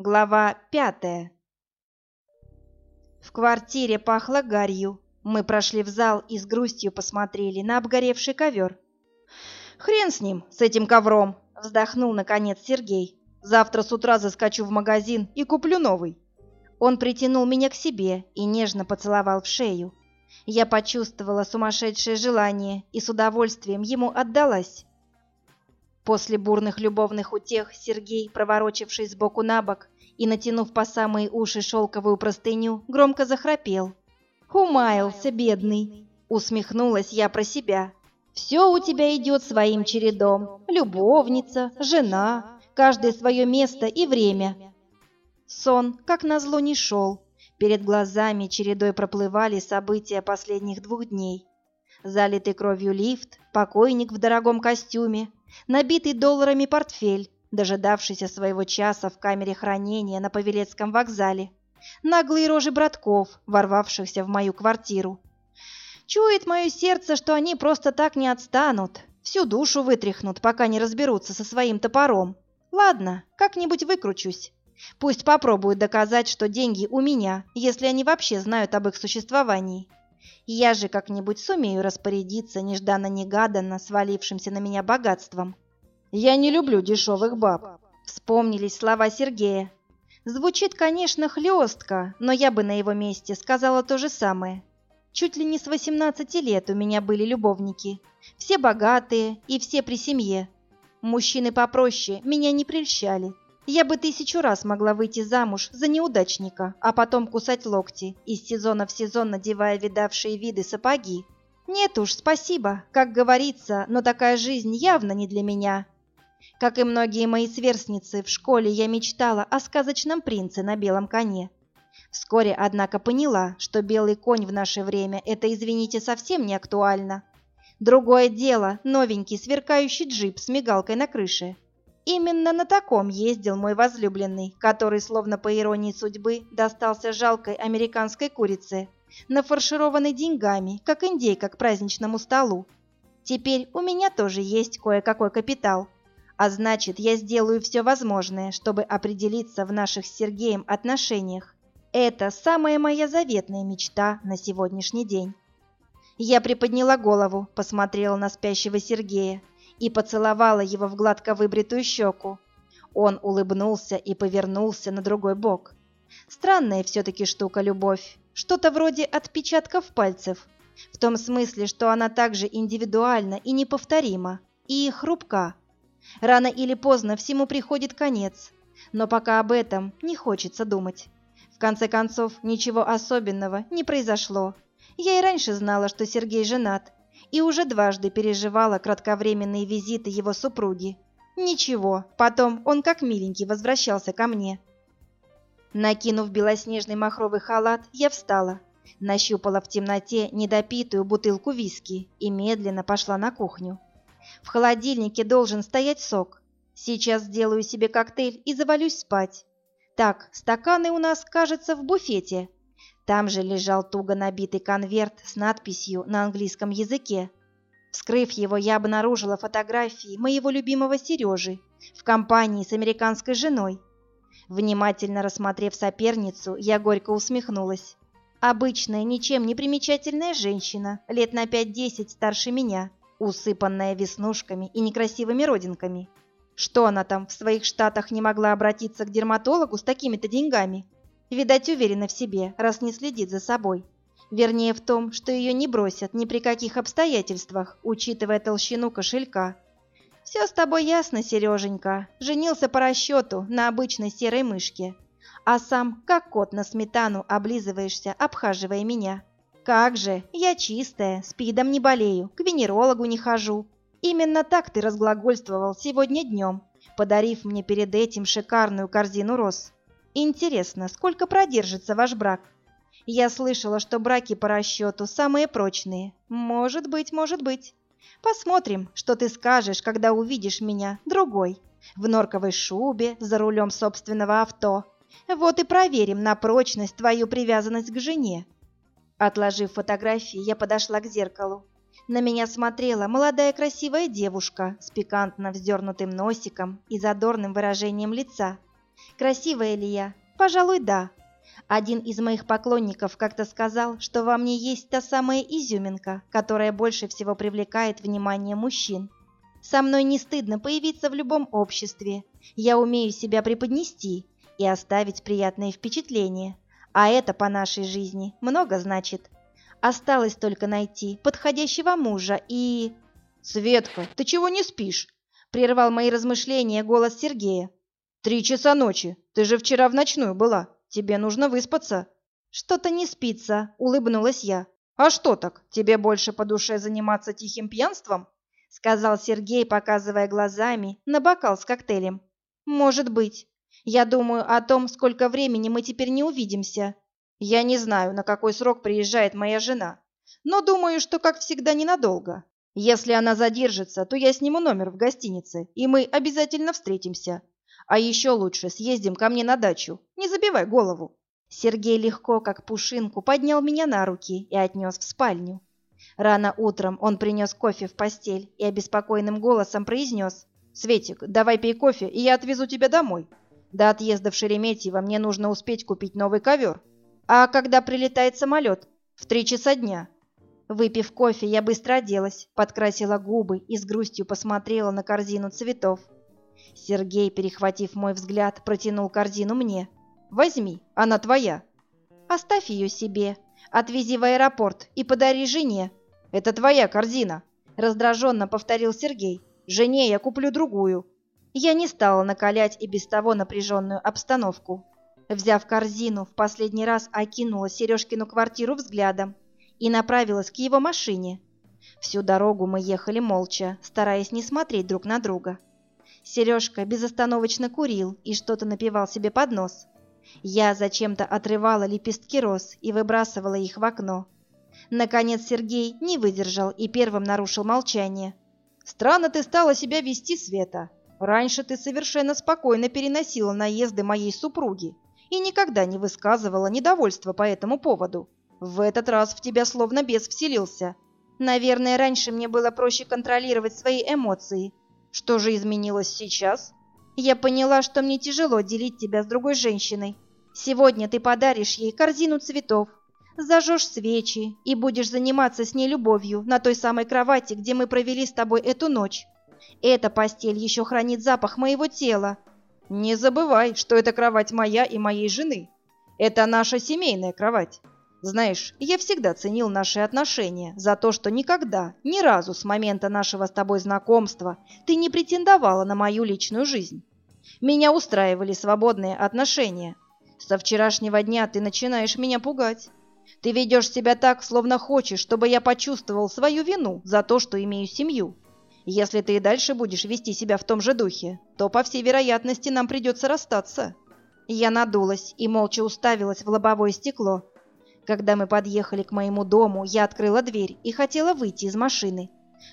Глава пятая. В квартире пахло гарью. Мы прошли в зал и с грустью посмотрели на обгоревший ковер. «Хрен с ним, с этим ковром!» — вздохнул наконец Сергей. «Завтра с утра заскочу в магазин и куплю новый». Он притянул меня к себе и нежно поцеловал в шею. Я почувствовала сумасшедшее желание и с удовольствием ему отдалась. После бурных любовных утех Сергей, проворочивший сбоку на бок и натянув по самые уши шелковую простыню, громко захрапел. «Умаялся, бедный!» — усмехнулась я про себя. «Все у тебя идет своим чередом. Любовница, жена, каждое свое место и время». Сон, как назло, не шел. Перед глазами чередой проплывали события последних двух дней. Залитый кровью лифт, покойник в дорогом костюме, набитый долларами портфель, дожидавшийся своего часа в камере хранения на Павелецком вокзале, наглые рожи братков, ворвавшихся в мою квартиру. Чует мое сердце, что они просто так не отстанут, всю душу вытряхнут, пока не разберутся со своим топором. Ладно, как-нибудь выкручусь. Пусть попробуют доказать, что деньги у меня, если они вообще знают об их существовании. Я же как-нибудь сумею распорядиться нежданно-негаданно свалившимся на меня богатством. Я не люблю дешевых баб. Вспомнились слова Сергея. Звучит, конечно, хлестко, но я бы на его месте сказала то же самое. Чуть ли не с 18 лет у меня были любовники. Все богатые и все при семье. Мужчины попроще меня не прельщали. Я бы тысячу раз могла выйти замуж за неудачника, а потом кусать локти, из сезона в сезон надевая видавшие виды сапоги. Нет уж, спасибо, как говорится, но такая жизнь явно не для меня. Как и многие мои сверстницы, в школе я мечтала о сказочном принце на белом коне. Вскоре, однако, поняла, что белый конь в наше время – это, извините, совсем не актуально. Другое дело – новенький сверкающий джип с мигалкой на крыше – Именно на таком ездил мой возлюбленный, который, словно по иронии судьбы, достался жалкой американской курице, нафаршированной деньгами, как индейка к праздничному столу. Теперь у меня тоже есть кое-какой капитал, а значит, я сделаю все возможное, чтобы определиться в наших с Сергеем отношениях. Это самая моя заветная мечта на сегодняшний день. Я приподняла голову, посмотрела на спящего Сергея и поцеловала его в гладко выбритую щеку. Он улыбнулся и повернулся на другой бок. Странная все-таки штука любовь, что-то вроде отпечатков пальцев, в том смысле, что она также индивидуальна и неповторима, и хрупка. Рано или поздно всему приходит конец, но пока об этом не хочется думать. В конце концов, ничего особенного не произошло. Я и раньше знала, что Сергей женат, и уже дважды переживала кратковременные визиты его супруги. Ничего, потом он как миленький возвращался ко мне. Накинув белоснежный махровый халат, я встала, нащупала в темноте недопитую бутылку виски и медленно пошла на кухню. В холодильнике должен стоять сок. Сейчас сделаю себе коктейль и завалюсь спать. Так, стаканы у нас, кажется, в буфете. Там же лежал туго набитый конверт с надписью на английском языке. Вскрыв его, я обнаружила фотографии моего любимого Сережи в компании с американской женой. Внимательно рассмотрев соперницу, я горько усмехнулась. Обычная, ничем не примечательная женщина, лет на 5-10 старше меня, усыпанная веснушками и некрасивыми родинками. Что она там в своих штатах не могла обратиться к дерматологу с такими-то деньгами? Видать, уверена в себе, раз не следит за собой. Вернее, в том, что ее не бросят ни при каких обстоятельствах, учитывая толщину кошелька. «Все с тобой ясно, Сереженька. Женился по расчету на обычной серой мышке. А сам, как кот на сметану, облизываешься, обхаживая меня. Как же, я чистая, спидом не болею, к венерологу не хожу. Именно так ты разглагольствовал сегодня днем, подарив мне перед этим шикарную корзину роз. Интересно, сколько продержится ваш брак? Я слышала, что браки по расчету самые прочные. Может быть, может быть. Посмотрим, что ты скажешь, когда увидишь меня, другой, в норковой шубе, за рулем собственного авто. Вот и проверим на прочность твою привязанность к жене. Отложив фотографии, я подошла к зеркалу. На меня смотрела молодая красивая девушка с пикантно вздернутым носиком и задорным выражением лица. Красивая ли я? Пожалуй, да. Один из моих поклонников как-то сказал, что во мне есть та самая изюминка, которая больше всего привлекает внимание мужчин. Со мной не стыдно появиться в любом обществе. Я умею себя преподнести и оставить приятное впечатление. А это по нашей жизни много значит. Осталось только найти подходящего мужа и... «Светка, ты чего не спишь?» — прервал мои размышления голос Сергея. «Три часа ночи. Ты же вчера в ночную была. Тебе нужно выспаться». «Что-то не спится», — улыбнулась я. «А что так? Тебе больше по душе заниматься тихим пьянством?» — сказал Сергей, показывая глазами на бокал с коктейлем. «Может быть. Я думаю о том, сколько времени мы теперь не увидимся. Я не знаю, на какой срок приезжает моя жена, но думаю, что, как всегда, ненадолго. Если она задержится, то я сниму номер в гостинице, и мы обязательно встретимся. А еще лучше съездим ко мне на дачу. Не забивай голову. Сергей легко, как пушинку, поднял меня на руки и отнес в спальню. Рано утром он принес кофе в постель и обеспокоенным голосом произнес. «Светик, давай пей кофе, и я отвезу тебя домой. До отъезда в Шереметьево мне нужно успеть купить новый ковер. А когда прилетает самолет? В три часа дня. Выпив кофе, я быстро оделась, подкрасила губы и с грустью посмотрела на корзину цветов. Сергей, перехватив мой взгляд, протянул корзину мне. «Возьми, она твоя». «Оставь ее себе, отвези в аэропорт и подари жене». «Это твоя корзина», — раздраженно повторил Сергей. «Жене я куплю другую». Я не стала накалять и без того напряженную обстановку. Взяв корзину, в последний раз окинула Сережкину квартиру взглядом и направилась к его машине. Всю дорогу мы ехали молча, стараясь не смотреть друг на друга. Сережка безостановочно курил и что-то напивал себе под нос. Я зачем-то отрывала лепестки роз и выбрасывала их в окно. Наконец Сергей не выдержал и первым нарушил молчание. «Странно ты стала себя вести, Света. Раньше ты совершенно спокойно переносила наезды моей супруги и никогда не высказывала недовольства по этому поводу. В этот раз в тебя словно бес вселился. Наверное, раньше мне было проще контролировать свои эмоции, что же изменилось сейчас? Я поняла, что мне тяжело делить тебя с другой женщиной. Сегодня ты подаришь ей корзину цветов, зажжешь свечи и будешь заниматься с ней любовью на той самой кровати, где мы провели с тобой эту ночь. Эта постель еще хранит запах моего тела. Не забывай, что эта кровать моя и моей жены. Это наша семейная кровать. Знаешь, я всегда ценил наши отношения за то, что никогда, ни разу с момента нашего с тобой знакомства ты не претендовала на мою личную жизнь. Меня устраивали свободные отношения. Со вчерашнего дня ты начинаешь меня пугать. Ты ведешь себя так, словно хочешь, чтобы я почувствовал свою вину за то, что имею семью. Если ты и дальше будешь вести себя в том же духе, то, по всей вероятности, нам придется расстаться». Я надулась и молча уставилась в лобовое стекло, когда мы подъехали к моему дому, я открыла дверь и хотела выйти из машины.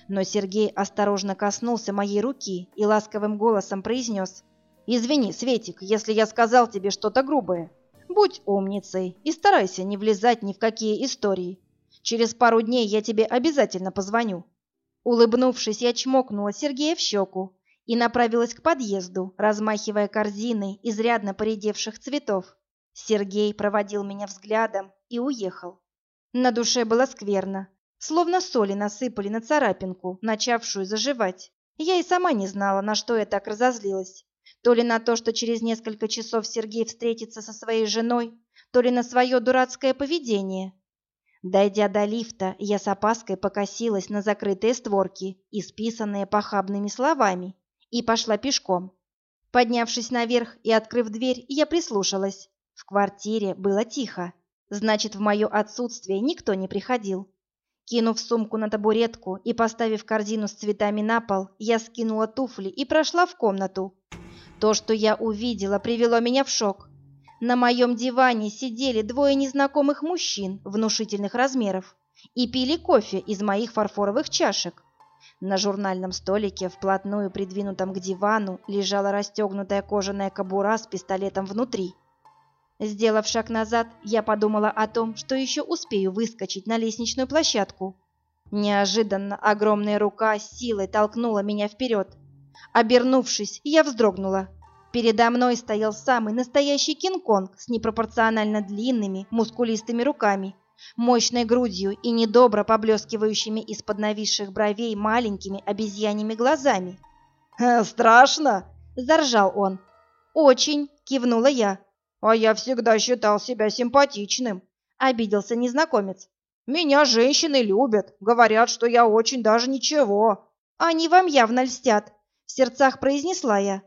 Но Сергей осторожно коснулся моей руки и ласковым голосом произнес. «Извини, Светик, если я сказал тебе что-то грубое. Будь умницей и старайся не влезать ни в какие истории. Через пару дней я тебе обязательно позвоню». Улыбнувшись, я чмокнула Сергея в щеку и направилась к подъезду, размахивая корзиной изрядно поредевших цветов. Сергей проводил меня взглядом и уехал. На душе было скверно, словно соли насыпали на царапинку, начавшую заживать. Я и сама не знала, на что я так разозлилась. То ли на то, что через несколько часов Сергей встретится со своей женой, то ли на свое дурацкое поведение. Дойдя до лифта, я с опаской покосилась на закрытые створки, исписанные похабными словами, и пошла пешком. Поднявшись наверх и открыв дверь, я прислушалась. В квартире было тихо. Значит, в мое отсутствие никто не приходил. Кинув сумку на табуретку и поставив корзину с цветами на пол, я скинула туфли и прошла в комнату. То, что я увидела, привело меня в шок. На моем диване сидели двое незнакомых мужчин внушительных размеров и пили кофе из моих фарфоровых чашек. На журнальном столике, вплотную придвинутом к дивану, лежала расстегнутая кожаная кобура с пистолетом внутри. Сделав шаг назад, я подумала о том, что еще успею выскочить на лестничную площадку. Неожиданно огромная рука с силой толкнула меня вперед. Обернувшись, я вздрогнула. Передо мной стоял самый настоящий Кинг-Конг с непропорционально длинными, мускулистыми руками, мощной грудью и недобро поблескивающими из-под нависших бровей маленькими обезьяньими глазами. «Страшно?» – заржал он. «Очень!» – кивнула я. «А я всегда считал себя симпатичным», – обиделся незнакомец. «Меня женщины любят, говорят, что я очень даже ничего». «Они вам явно льстят», – в сердцах произнесла я.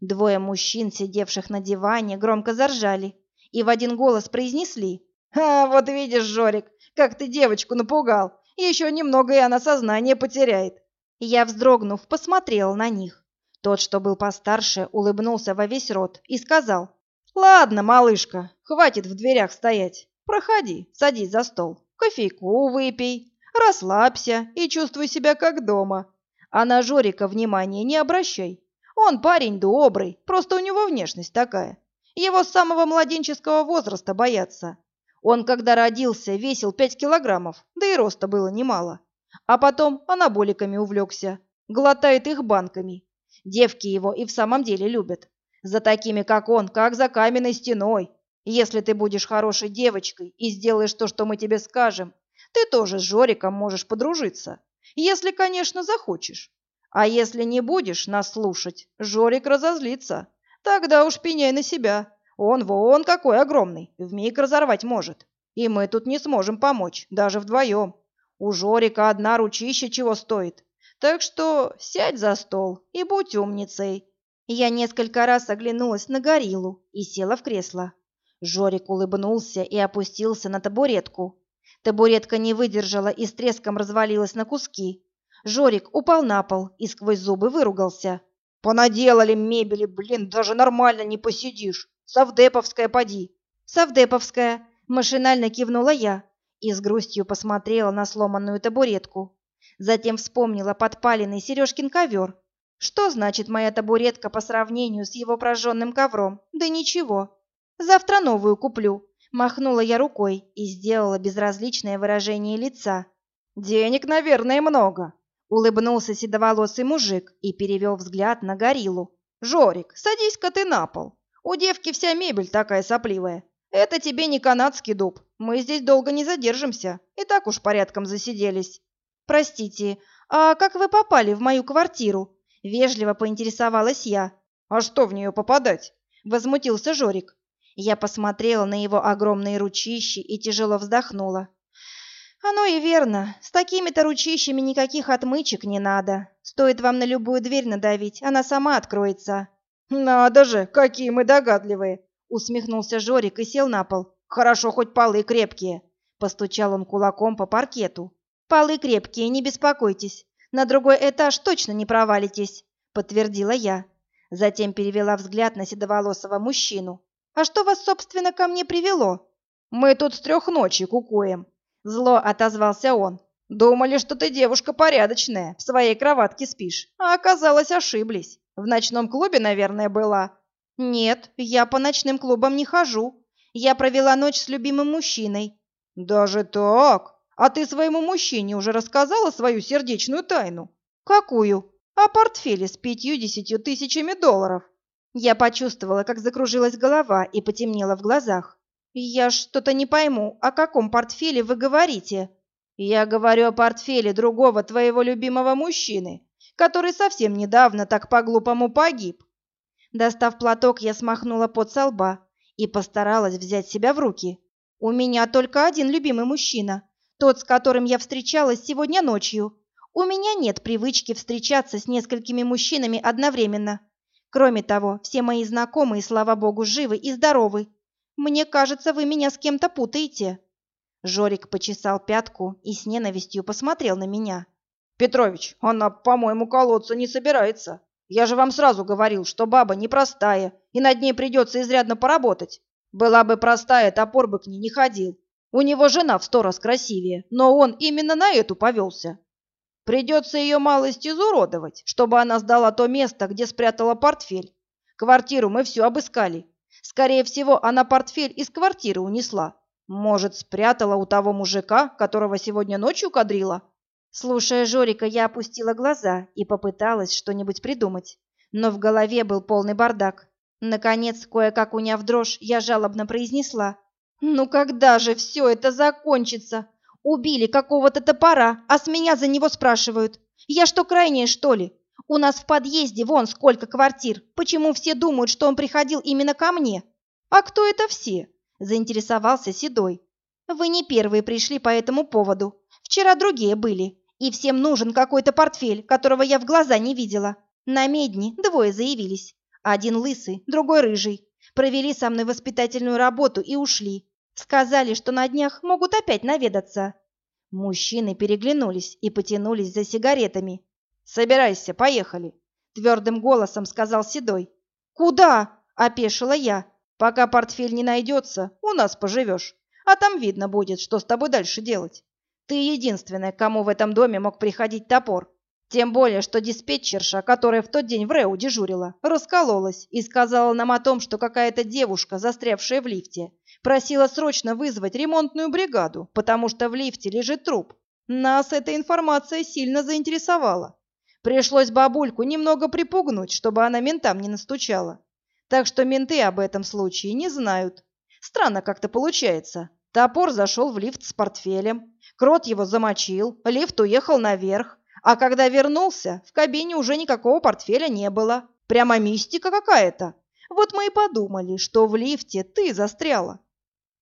Двое мужчин, сидевших на диване, громко заржали и в один голос произнесли. «А, вот видишь, Жорик, как ты девочку напугал. Еще немного, и она сознание потеряет». Я, вздрогнув, посмотрел на них. Тот, что был постарше, улыбнулся во весь рот и сказал. «Ладно, малышка, хватит в дверях стоять. Проходи, садись за стол, кофейку выпей, расслабься и чувствуй себя как дома. А на Жорика внимания не обращай. Он парень добрый, просто у него внешность такая. Его с самого младенческого возраста боятся. Он, когда родился, весил пять килограммов, да и роста было немало. А потом анаболиками увлекся, глотает их банками. Девки его и в самом деле любят. За такими, как он, как за каменной стеной. Если ты будешь хорошей девочкой и сделаешь то, что мы тебе скажем, ты тоже с Жориком можешь подружиться. Если, конечно, захочешь. А если не будешь нас слушать, Жорик разозлится. Тогда уж пеняй на себя. Он вон какой огромный, вмиг разорвать может. И мы тут не сможем помочь, даже вдвоем. У Жорика одна ручища чего стоит. Так что сядь за стол и будь умницей. Я несколько раз оглянулась на гориллу и села в кресло. Жорик улыбнулся и опустился на табуретку. Табуретка не выдержала и с треском развалилась на куски. Жорик упал на пол и сквозь зубы выругался. «Понаделали мебели, блин, даже нормально не посидишь. Совдеповская поди». «Совдеповская», — машинально кивнула я и с грустью посмотрела на сломанную табуретку. Затем вспомнила подпаленный Сережкин ковер. Что значит моя табуретка по сравнению с его прожженным ковром? Да ничего. Завтра новую куплю. Махнула я рукой и сделала безразличное выражение лица. «Денег, наверное, много», Улыбнулся седоволосый мужик и перевел взгляд на гориллу. «Жорик, садись-ка ты на пол. У девки вся мебель такая сопливая. Это тебе не канадский дуб. Мы здесь долго не задержимся. И так уж порядком засиделись». «Простите, а как вы попали в мою квартиру?» Вежливо поинтересовалась я. «А что в нее попадать?» Возмутился Жорик. Я посмотрела на его огромные ручищи и тяжело вздохнула. Оно и верно. С такими-то ручищами никаких отмычек не надо. Стоит вам на любую дверь надавить, она сама откроется. Надо же, какие мы догадливые, усмехнулся Жорик и сел на пол. Хорошо хоть полы крепкие. Постучал он кулаком по паркету. Полы крепкие, не беспокойтесь. На другой этаж точно не провалитесь, подтвердила я. Затем перевела взгляд на седоволосого мужчину. А что вас, собственно, ко мне привело? Мы тут с трех ночи кукуем, Зло отозвался он. Думали, что ты девушка порядочная, в своей кроватке спишь, а оказалось ошиблись. В ночном клубе, наверное, была. Нет, я по ночным клубам не хожу. Я провела ночь с любимым мужчиной. Даже так? А ты своему мужчине уже рассказала свою сердечную тайну? Какую? О портфеле с пятью-десятью тысячами долларов. Я почувствовала, как закружилась голова и потемнело в глазах. «Я что-то не пойму, о каком портфеле вы говорите?» «Я говорю о портфеле другого твоего любимого мужчины, который совсем недавно так по-глупому погиб». Достав платок, я смахнула пот со лба и постаралась взять себя в руки. «У меня только один любимый мужчина, тот, с которым я встречалась сегодня ночью. У меня нет привычки встречаться с несколькими мужчинами одновременно. Кроме того, все мои знакомые, слава богу, живы и здоровы. Мне кажется, вы меня с кем-то путаете. Жорик почесал пятку и с ненавистью посмотрел на меня. Петрович, она, по-моему, колоться не собирается. Я же вам сразу говорил, что баба непростая, и над ней придется изрядно поработать. Была бы простая, топор бы к ней не ходил. У него жена в сто раз красивее, но он именно на эту повелся. Придется ее малость изуродовать, чтобы она сдала то место, где спрятала портфель. Квартиру мы все обыскали, Скорее всего, она портфель из квартиры унесла. Может, спрятала у того мужика, которого сегодня ночью кадрила? Слушая Жорика, я опустила глаза и попыталась что-нибудь придумать. Но в голове был полный бардак. Наконец, кое-как уняв дрожь, я жалобно произнесла. «Ну когда же все это закончится? Убили какого-то топора, а с меня за него спрашивают. Я что, крайняя, что ли? У нас в подъезде вон сколько квартир. Почему все думают, что он приходил именно ко мне? А кто это все?» Заинтересовался Седой. «Вы не первые пришли по этому поводу. Вчера другие были. И всем нужен какой-то портфель, которого я в глаза не видела. На медне двое заявились. Один лысый, другой рыжий. Провели со мной воспитательную работу и ушли. Сказали, что на днях могут опять наведаться. Мужчины переглянулись и потянулись за сигаретами. «Собирайся, поехали», — твердым голосом сказал Седой. «Куда?» — опешила я. «Пока портфель не найдется, у нас поживешь. А там видно будет, что с тобой дальше делать. Ты единственная, кому в этом доме мог приходить топор. Тем более, что диспетчерша, которая в тот день в Реу дежурила, раскололась и сказала нам о том, что какая-то девушка, застрявшая в лифте, просила срочно вызвать ремонтную бригаду, потому что в лифте лежит труп. Нас эта информация сильно заинтересовала. Пришлось бабульку немного припугнуть, чтобы она ментам не настучала. Так что менты об этом случае не знают. Странно как-то получается. Топор зашел в лифт с портфелем, крот его замочил, лифт уехал наверх, а когда вернулся, в кабине уже никакого портфеля не было. Прямо мистика какая-то. Вот мы и подумали, что в лифте ты застряла.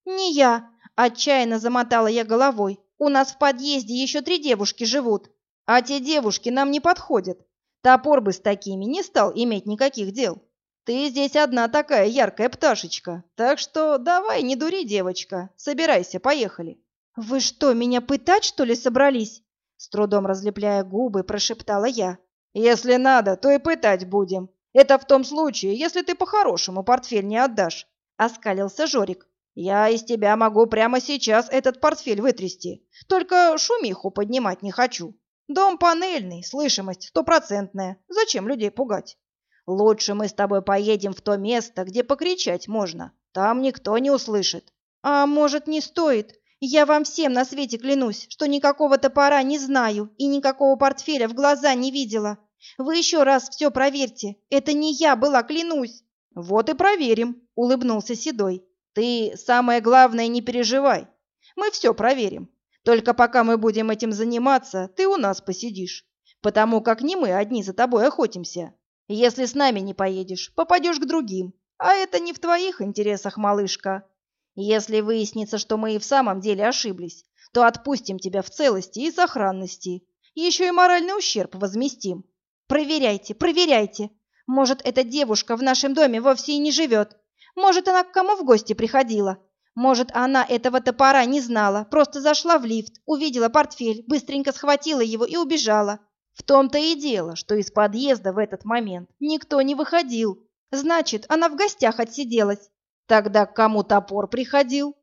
Не я, отчаянно замотала я головой. У нас в подъезде еще три девушки живут, а те девушки нам не подходят. Топор бы с такими не стал иметь никаких дел. Ты здесь одна такая яркая пташечка, так что давай не дури, девочка, собирайся, поехали. Вы что, меня пытать, что ли, собрались? С трудом разлепляя губы, прошептала я. «Если надо, то и пытать будем. Это в том случае, если ты по-хорошему портфель не отдашь», — оскалился Жорик. «Я из тебя могу прямо сейчас этот портфель вытрясти. Только шумиху поднимать не хочу. Дом панельный, слышимость стопроцентная. Зачем людей пугать? Лучше мы с тобой поедем в то место, где покричать можно. Там никто не услышит». «А может, не стоит?» Я вам всем на свете клянусь, что никакого топора не знаю и никакого портфеля в глаза не видела. Вы еще раз все проверьте. Это не я была, клянусь. Вот и проверим, улыбнулся Седой. Ты, самое главное, не переживай. Мы все проверим. Только пока мы будем этим заниматься, ты у нас посидишь. Потому как не мы одни за тобой охотимся. Если с нами не поедешь, попадешь к другим. А это не в твоих интересах, малышка. Если выяснится, что мы и в самом деле ошиблись, то отпустим тебя в целости и сохранности. Еще и моральный ущерб возместим. Проверяйте, проверяйте. Может, эта девушка в нашем доме вовсе и не живет. Может, она к кому в гости приходила. Может, она этого топора не знала, просто зашла в лифт, увидела портфель, быстренько схватила его и убежала. В том-то и дело, что из подъезда в этот момент никто не выходил. Значит, она в гостях отсиделась Тогда к кому топор приходил?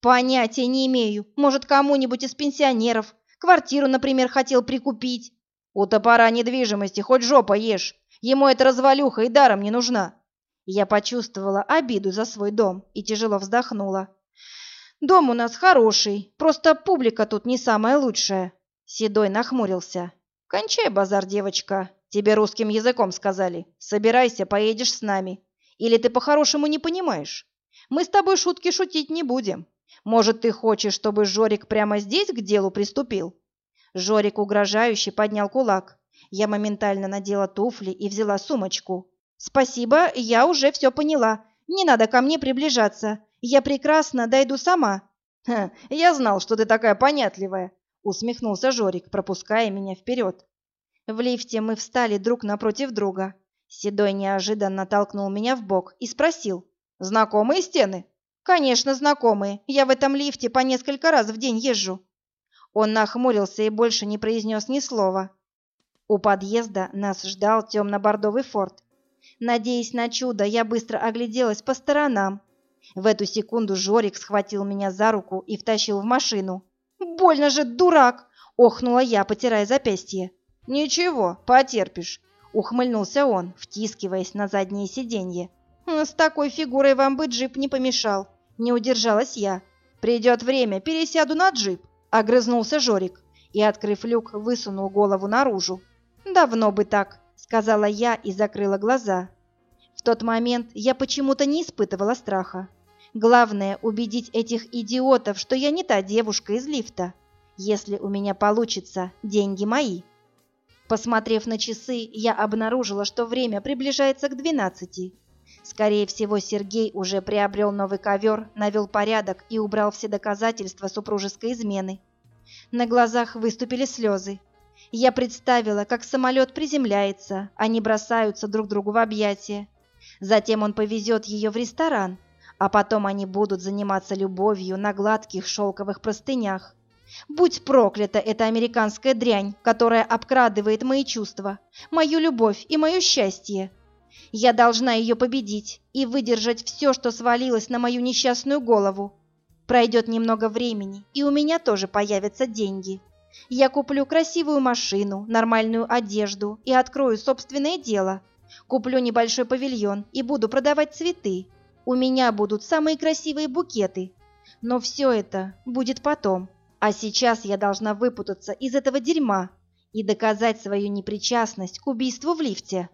Понятия не имею. Может, кому-нибудь из пенсионеров. Квартиру, например, хотел прикупить. У топора недвижимости хоть жопа ешь. Ему эта развалюха и даром не нужна. Я почувствовала обиду за свой дом и тяжело вздохнула. Дом у нас хороший, просто публика тут не самая лучшая. Седой нахмурился. Кончай базар, девочка. Тебе русским языком сказали. Собирайся, поедешь с нами. Или ты по-хорошему не понимаешь? Мы с тобой шутки шутить не будем. Может, ты хочешь, чтобы Жорик прямо здесь к делу приступил?» Жорик угрожающе поднял кулак. Я моментально надела туфли и взяла сумочку. «Спасибо, я уже все поняла. Не надо ко мне приближаться. Я прекрасно дойду сама». «Ха, я знал, что ты такая понятливая», — усмехнулся Жорик, пропуская меня вперед. В лифте мы встали друг напротив друга. Седой неожиданно толкнул меня в бок и спросил. «Знакомые стены?» «Конечно, знакомые. Я в этом лифте по несколько раз в день езжу». Он нахмурился и больше не произнес ни слова. У подъезда нас ждал темно-бордовый форт. Надеясь на чудо, я быстро огляделась по сторонам. В эту секунду Жорик схватил меня за руку и втащил в машину. «Больно же, дурак!» — охнула я, потирая запястье. «Ничего, потерпишь. Ухмыльнулся он, втискиваясь на заднее сиденье. «С такой фигурой вам бы джип не помешал. Не удержалась я. Придет время, пересяду на джип», — огрызнулся Жорик и, открыв люк, высунул голову наружу. «Давно бы так», — сказала я и закрыла глаза. В тот момент я почему-то не испытывала страха. Главное – убедить этих идиотов, что я не та девушка из лифта. Если у меня получится, деньги мои. Посмотрев на часы, я обнаружила, что время приближается к двенадцати. Скорее всего, Сергей уже приобрел новый ковер, навел порядок и убрал все доказательства супружеской измены. На глазах выступили слезы. Я представила, как самолет приземляется, они бросаются друг другу в объятия. Затем он повезет ее в ресторан, а потом они будут заниматься любовью на гладких шелковых простынях. Будь проклята эта американская дрянь, которая обкрадывает мои чувства, мою любовь и мое счастье. Я должна ее победить и выдержать все, что свалилось на мою несчастную голову. Пройдет немного времени, и у меня тоже появятся деньги. Я куплю красивую машину, нормальную одежду и открою собственное дело. Куплю небольшой павильон и буду продавать цветы. У меня будут самые красивые букеты. Но все это будет потом. А сейчас я должна выпутаться из этого дерьма и доказать свою непричастность к убийству в лифте.